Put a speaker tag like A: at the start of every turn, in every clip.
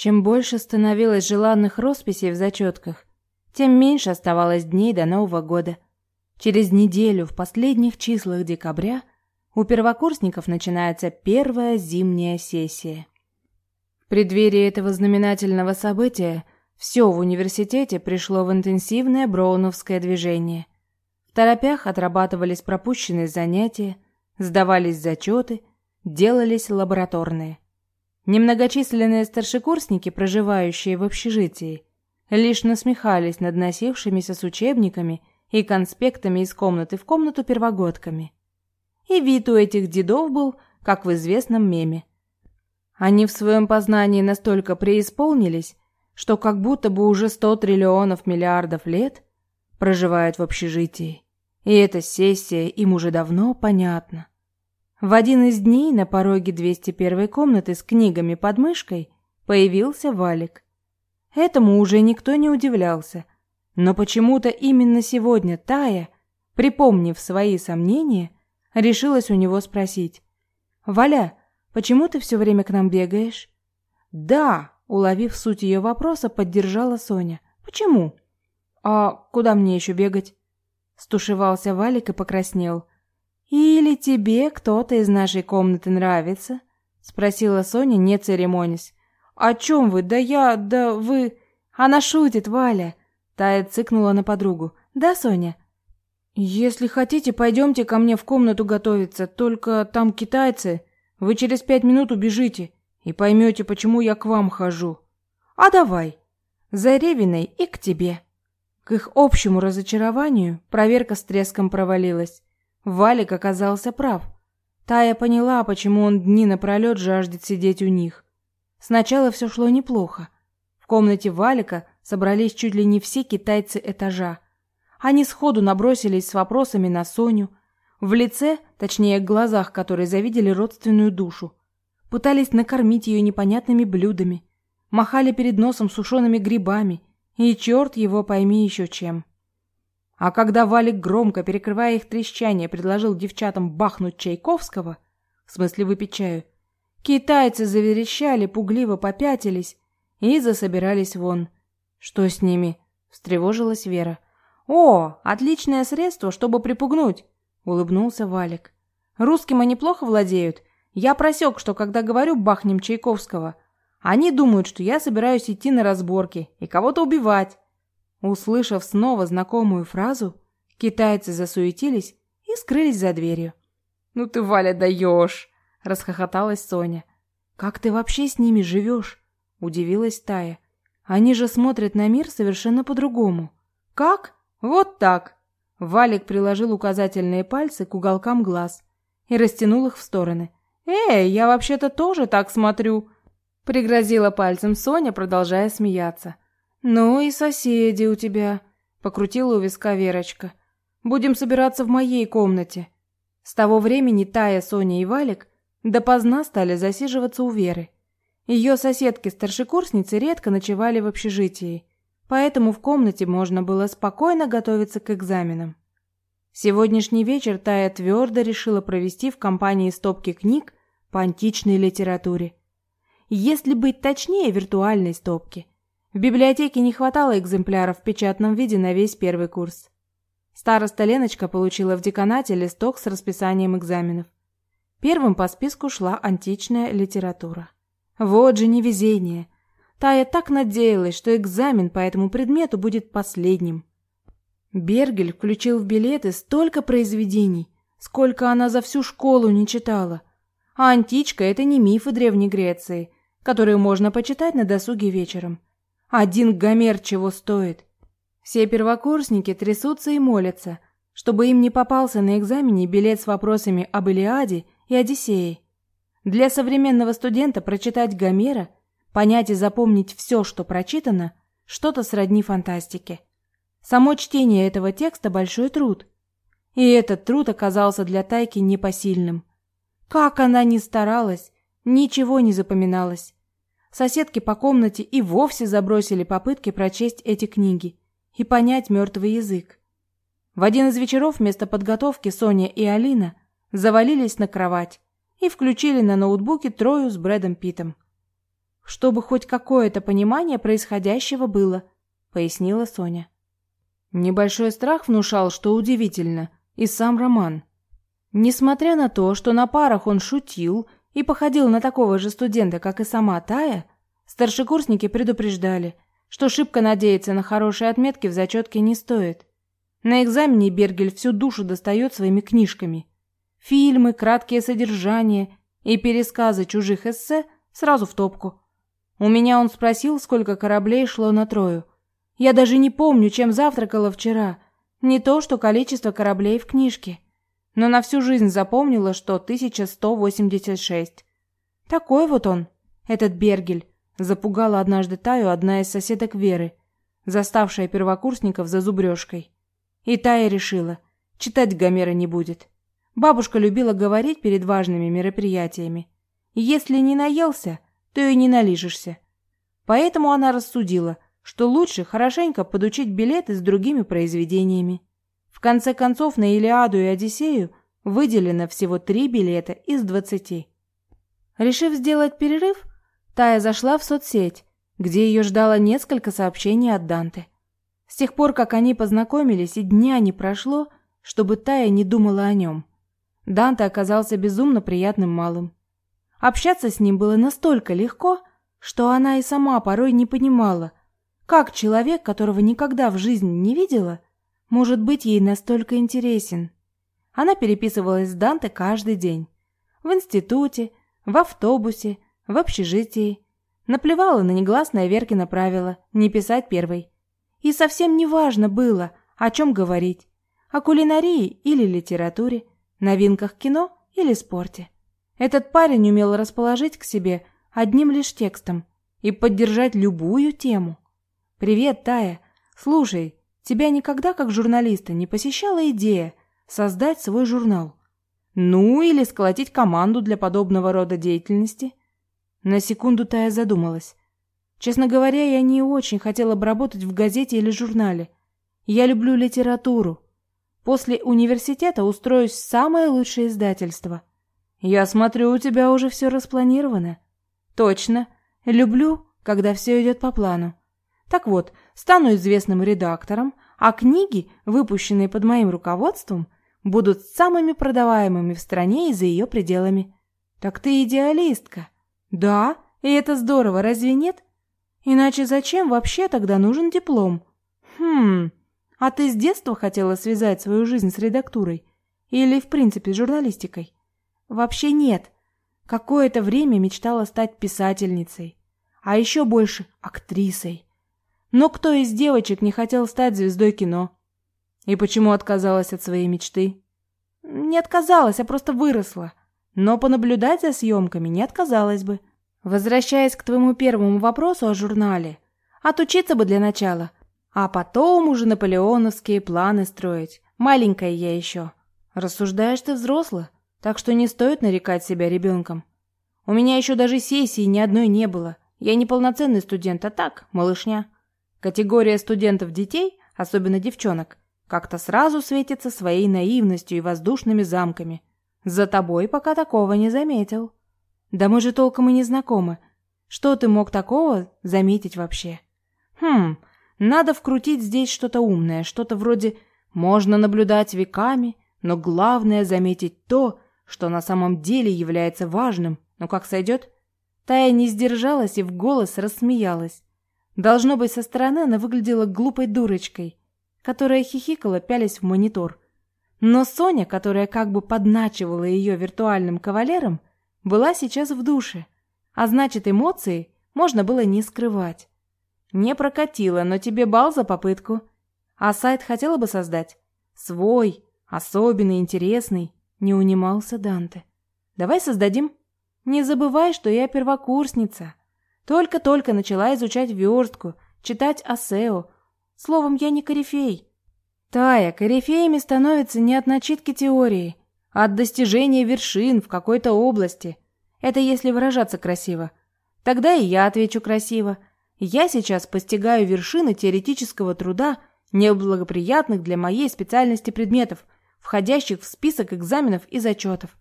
A: Чем больше становилось желанных росписей в зачетках, тем меньше оставалось дней до Нового года. Через неделю, в последних числах декабря, у первокурсников начинается первая зимняя сессия. В преддверии этого знаменательного события все в университете пришло в интенсивное броуновское движение. В торопях отрабатывались пропущенные занятия, сдавались зачеты, делались лабораторные. Немногочисленные старшекурсники, проживающие в общежитии, лишь насмехались над носившимися с учебниками и конспектами из комнаты в комнату первогодками. И вид у этих дедов был, как в известном меме. Они в своем познании настолько преисполнились, что как будто бы уже сто триллионов миллиардов лет проживают в общежитии. И эта сессия им уже давно понятна. В один из дней на пороге 201 комнаты с книгами под мышкой появился Валик. Этому уже никто не удивлялся. Но почему-то именно сегодня Тая, припомнив свои сомнения, решилась у него спросить. «Валя, почему ты все время к нам бегаешь?» «Да», уловив суть ее вопроса, поддержала Соня. «Почему?» «А куда мне еще бегать?» Стушевался Валик и покраснел. «Или тебе кто-то из нашей комнаты нравится?» Спросила Соня, не церемонясь. «О чем вы? Да я... Да вы...» «Она шутит, Валя!» Тая цыкнула на подругу. «Да, Соня?» «Если хотите, пойдемте ко мне в комнату готовиться. Только там китайцы. Вы через пять минут убежите и поймете, почему я к вам хожу. А давай. За Ревиной и к тебе». К их общему разочарованию проверка с треском провалилась. Валик оказался прав. Тая поняла, почему он дни напролет жаждет сидеть у них. Сначала все шло неплохо. В комнате Валика собрались чуть ли не все китайцы этажа. Они сходу набросились с вопросами на Соню, в лице, точнее, в глазах которой завидели родственную душу. Пытались накормить ее непонятными блюдами, махали перед носом сушеными грибами и черт его пойми еще чем. А когда Валик громко, перекрывая их трещание, предложил девчатам бахнуть Чайковского, в смысле выпить чаю, Китайцы заверещали, пугливо попятились и засобирались вон. Что с ними? встревожилась Вера. О, отличное средство, чтобы припугнуть, улыбнулся Валик. Русским они плохо владеют. Я просек, что когда говорю бахнем Чайковского, они думают, что я собираюсь идти на разборки и кого-то убивать. Услышав снова знакомую фразу, китайцы засуетились и скрылись за дверью. «Ну ты, Валя, даешь!» расхохоталась Соня. Как ты вообще с ними живешь? удивилась Тая. Они же смотрят на мир совершенно по-другому. Как? Вот так. Валик приложил указательные пальцы к уголкам глаз и растянул их в стороны. Эй, я вообще-то тоже так смотрю, пригрозила пальцем Соня, продолжая смеяться. Ну и соседи у тебя, покрутила у виска Верочка. Будем собираться в моей комнате. С того времени Тая, Соня и Валик Допоздна стали засиживаться у Веры. Ее соседки-старшекурсницы редко ночевали в общежитии, поэтому в комнате можно было спокойно готовиться к экзаменам. Сегодняшний вечер Тая твердо решила провести в компании стопки книг по античной литературе. Если быть точнее, виртуальной стопки. В библиотеке не хватало экземпляров в печатном виде на весь первый курс. Староста Леночка получила в деканате листок с расписанием экзаменов. Первым по списку шла античная литература. Вот же невезение. Тая так надеялась, что экзамен по этому предмету будет последним. Бергель включил в билеты столько произведений, сколько она за всю школу не читала. А античка – это не мифы Древней Греции, которые можно почитать на досуге вечером. Один Гомер чего стоит. Все первокурсники трясутся и молятся, чтобы им не попался на экзамене билет с вопросами об Илиаде и Одиссеей. Для современного студента прочитать Гомера, понять и запомнить все, что прочитано, что-то сродни фантастике. Само чтение этого текста – большой труд. И этот труд оказался для Тайки непосильным. Как она ни старалась, ничего не запоминалось. Соседки по комнате и вовсе забросили попытки прочесть эти книги и понять мертвый язык. В один из вечеров вместо подготовки Соня и Алина завалились на кровать и включили на ноутбуке Трою с Брэдом Питом. чтобы хоть какое-то понимание происходящего было, пояснила Соня. Небольшой страх внушал, что удивительно, и сам Роман. Несмотря на то, что на парах он шутил и походил на такого же студента, как и сама Тая, старшекурсники предупреждали, что шибко надеяться на хорошие отметки в зачетке не стоит. На экзамене Бергель всю душу достает своими книжками. Фильмы, краткие содержания и пересказы чужих эссе сразу в топку. У меня он спросил, сколько кораблей шло на Трою. Я даже не помню, чем завтракала вчера. Не то, что количество кораблей в книжке. Но на всю жизнь запомнила, что 1186. Такой вот он, этот Бергель, запугала однажды Таю одна из соседок Веры, заставшая первокурсников за зубрежкой. И Тая решила, читать Гомера не будет. Бабушка любила говорить перед важными мероприятиями. Если не наелся, то и не налижешься. Поэтому она рассудила – что лучше хорошенько подучить билеты с другими произведениями. Конце концов, на Илиаду и Одиссею выделено всего три билета из двадцати. Решив сделать перерыв, Тая зашла в соцсеть, где ее ждало несколько сообщений от Данте. С тех пор, как они познакомились, и дня не прошло, чтобы Тая не думала о нем. Данте оказался безумно приятным малым. Общаться с ним было настолько легко, что она и сама порой не понимала, как человек, которого никогда в жизни не видела, может быть ей настолько интересен? Она переписывалась с Данте каждый день. В институте, в автобусе, в общежитии. Наплевала на негласное Веркино правило не писать первой. И совсем не важно было, о чем говорить. О кулинарии или литературе, новинках кино или спорте. Этот парень умел расположить к себе одним лишь текстом и поддержать любую тему. «Привет, Тая. Слушай, тебя никогда как журналиста не посещала идея создать свой журнал? Ну, или сколотить команду для подобного рода деятельности?» На секунду Тая задумалась. Честно говоря, я не очень хотела бы работать в газете или журнале. Я люблю литературу. После университета устроюсь в самое лучшее издательство. Я смотрю, у тебя уже все распланировано. Точно. Люблю, когда все идет по плану. Так вот, стану известным редактором, а книги, выпущенные под моим руководством, будут самыми продаваемыми в стране и за ее пределами. Так ты идеалистка. Да, и это здорово, разве нет? Иначе зачем вообще тогда нужен диплом? Хм, а ты с детства хотела связать свою жизнь с редактурой? Или, в принципе, с журналистикой? Вообще нет. Какое-то время мечтала стать писательницей, а еще больше актрисой. Но кто из девочек не хотел стать звездой кино? И почему отказалась от своей мечты? Не отказалась, а просто выросла. Но понаблюдать за съемками не отказалась бы. Возвращаясь к твоему первому вопросу о журнале, отучиться бы для начала, а потом уже наполеоновские планы строить. Маленькая я еще. Рассуждаешь ты взросло, так что не стоит нарекать себя ребенком. У меня еще даже сессии ни одной не было. Я не полноценный студент, а так, малышня. Категория студентов-детей, особенно девчонок, как-то сразу светится своей наивностью и воздушными замками. За тобой пока такого не заметил. Да мы же толком и не знакомы. Что ты мог такого заметить вообще? Хм, надо вкрутить здесь что-то умное, что-то вроде «можно наблюдать веками», но главное заметить то, что на самом деле является важным. Ну как сойдет? Тая не сдержалась и в голос рассмеялась. Должно быть, со стороны она выглядела глупой дурочкой, которая хихикала, пялясь в монитор. Но Соня, которая как бы подначивала ее виртуальным кавалером, была сейчас в душе, а значит, эмоции можно было не скрывать. Не прокатило, но тебе бал за попытку. А сайт хотела бы создать? Свой, особенный, интересный, не унимался Данте. Давай создадим. Не забывай, что я первокурсница. Только-только начала изучать верстку, читать асео. Словом, я не корифей. Тая, корифеями становятся не от начитки теории, а от достижения вершин в какой-то области. Это если выражаться красиво. Тогда и я отвечу красиво. Я сейчас постигаю вершины теоретического труда, неблагоприятных для моей специальности предметов, входящих в список экзаменов и зачетов.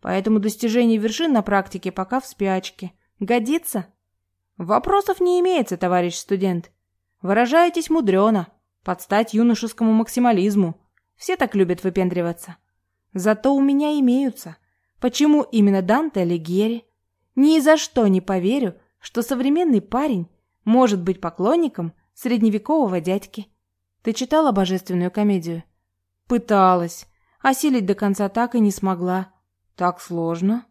A: Поэтому достижение вершин на практике пока в спячке. Годится? Вопросов не имеется, товарищ студент. Выражаетесь мудрено, под стать юношескому максимализму. Все так любят выпендриваться. Зато у меня имеются. Почему именно Данте Алигьери? Ни за что не поверю, что современный парень может быть поклонником средневекового дядьки. Ты читала божественную комедию? Пыталась. Осилить до конца так и не смогла. Так сложно.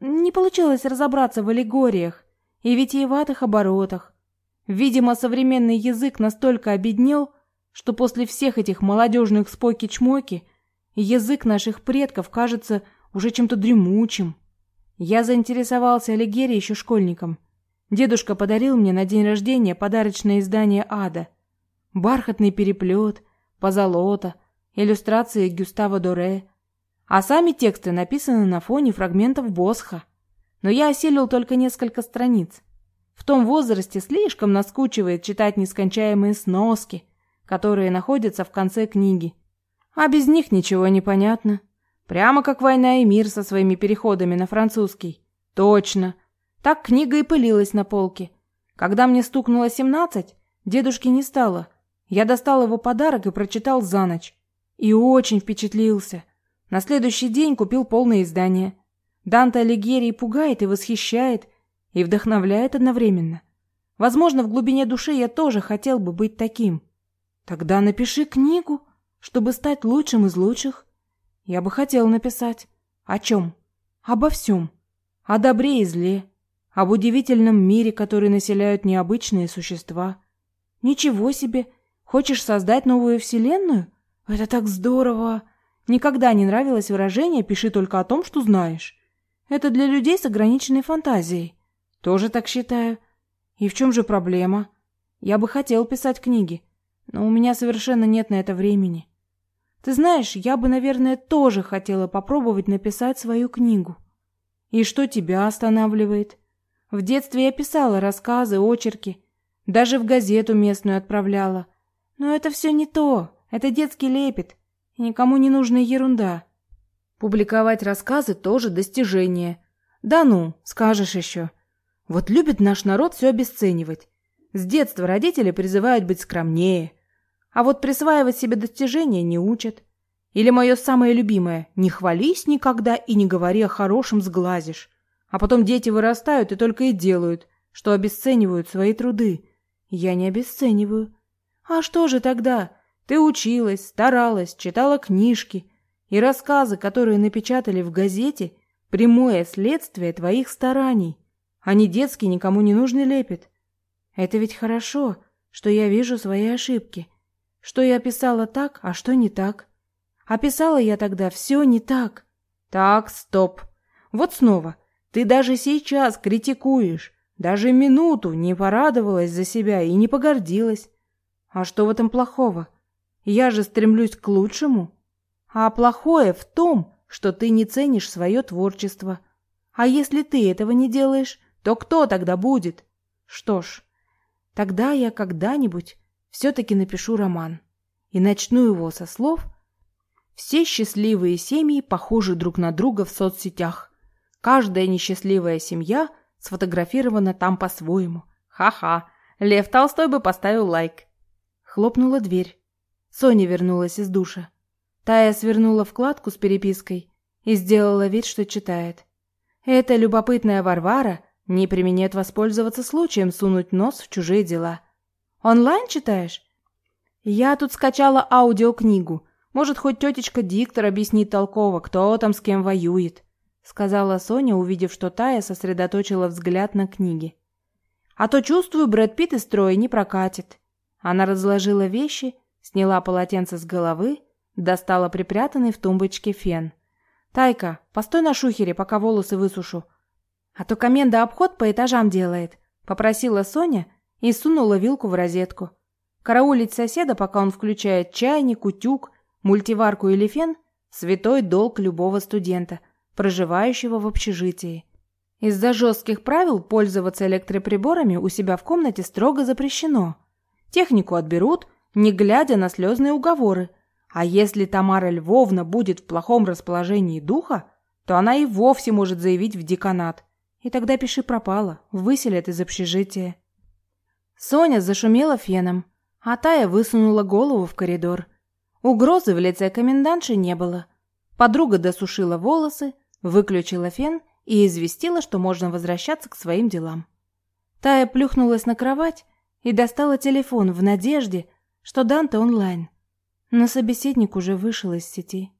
A: Не получилось разобраться в аллегориях и витиеватых оборотах. Видимо, современный язык настолько обеднел, что после всех этих молодежных споки-чмоки язык наших предков кажется уже чем-то дремучим. Я заинтересовался Алигьери еще школьником. Дедушка подарил мне на день рождения подарочное издание «Ада». Бархатный переплет, позолота, иллюстрации Гюстава Доре. А сами тексты написаны на фоне фрагментов Босха но я осилил только несколько страниц. В том возрасте слишком наскучивает читать нескончаемые сноски, которые находятся в конце книги. А без них ничего не понятно. Прямо как «Война и мир» со своими переходами на французский. Точно. Так книга и пылилась на полке. Когда мне стукнуло семнадцать, дедушки не стало. Я достал его подарок и прочитал за ночь. И очень впечатлился. На следующий день купил полное издание. Данте Алигьери пугает и восхищает, и вдохновляет одновременно. Возможно, в глубине души я тоже хотел бы быть таким. Тогда напиши книгу, чтобы стать лучшим из лучших. Я бы хотел написать. О чем? Обо всем. О добре и зле. Об удивительном мире, который населяют необычные существа. Ничего себе! Хочешь создать новую вселенную? Это так здорово! Никогда не нравилось выражение «пиши только о том, что знаешь». Это для людей с ограниченной фантазией. Тоже так считаю. И в чем же проблема? Я бы хотел писать книги, но у меня совершенно нет на это времени. Ты знаешь, я бы, наверное, тоже хотела попробовать написать свою книгу. И что тебя останавливает? В детстве я писала рассказы, очерки, даже в газету местную отправляла. Но это все не то, это детский лепет, никому не нужная ерунда. Публиковать рассказы тоже достижение. Да ну, скажешь еще. Вот любит наш народ все обесценивать. С детства родители призывают быть скромнее. А вот присваивать себе достижения не учат. Или мое самое любимое «не хвались никогда и не говори о хорошем сглазишь». А потом дети вырастают и только и делают, что обесценивают свои труды. Я не обесцениваю. А что же тогда? Ты училась, старалась, читала книжки, и рассказы, которые напечатали в газете, прямое следствие твоих стараний, а не детский никому не нужный лепет. Это ведь хорошо, что я вижу свои ошибки, что я писала так, а что не так. Описала я тогда все не так. Так, стоп. Вот снова. Ты даже сейчас критикуешь. Даже минуту не порадовалась за себя и не погордилась. А что в этом плохого? Я же стремлюсь к лучшему. А плохое в том, что ты не ценишь свое творчество. А если ты этого не делаешь, то кто тогда будет? Что ж, тогда я когда-нибудь все-таки напишу роман. И начну его со слов «Все счастливые семьи похожи друг на друга в соцсетях. Каждая несчастливая семья сфотографирована там по-своему. Ха-ха, Лев Толстой бы поставил лайк». Хлопнула дверь. Соня вернулась из душа. Тая свернула вкладку с перепиской и сделала вид, что читает. Эта любопытная Варвара не применет воспользоваться случаем сунуть нос в чужие дела. «Онлайн читаешь?» «Я тут скачала аудиокнигу. Может, хоть тетечка-диктор объяснит толково, кто там с кем воюет», сказала Соня, увидев, что Тая сосредоточила взгляд на книге. «А то, чувствую, Брэд Питт из строя не прокатит». Она разложила вещи, сняла полотенце с головы Достала припрятанный в тумбочке фен. «Тайка, постой на шухере, пока волосы высушу. А то коменда обход по этажам делает», — попросила Соня и сунула вилку в розетку. Караулить соседа, пока он включает чайник, утюг, мультиварку или фен — святой долг любого студента, проживающего в общежитии. Из-за жестких правил пользоваться электроприборами у себя в комнате строго запрещено. Технику отберут, не глядя на слезные уговоры, а если Тамара Львовна будет в плохом расположении духа, то она и вовсе может заявить в деканат. И тогда пиши пропало, выселят из общежития. Соня зашумела феном, а Тая высунула голову в коридор. Угрозы в лице комендантши не было. Подруга досушила волосы, выключила фен и известила, что можно возвращаться к своим делам. Тая плюхнулась на кровать и достала телефон в надежде, что Данте онлайн. Но собеседник уже вышел из сети.